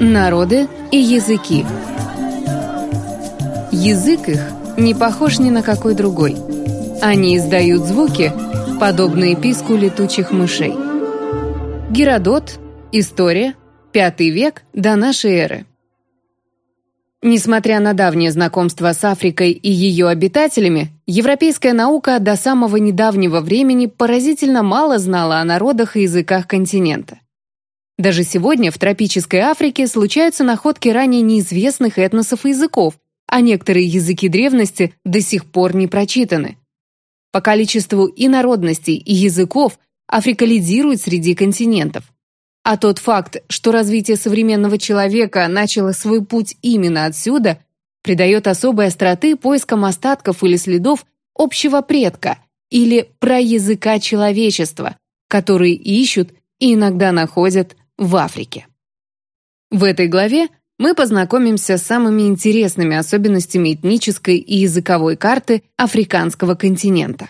Народы и языки. Язык их не похож ни на какой другой. Они издают звуки, подобные писку летучих мышей. Геродот. История. Пятый век до нашей эры. Несмотря на давнее знакомство с Африкой и ее обитателями, европейская наука до самого недавнего времени поразительно мало знала о народах и языках континента. Даже сегодня в тропической Африке случаются находки ранее неизвестных этносов и языков, а некоторые языки древности до сих пор не прочитаны. По количеству и народностей, и языков Африка лидирует среди континентов. А тот факт, что развитие современного человека начало свой путь именно отсюда, придает особой остроты поискам остатков или следов общего предка или проязыка человечества, которые ищут и иногда находят в Африке. В этой главе мы познакомимся с самыми интересными особенностями этнической и языковой карты африканского континента.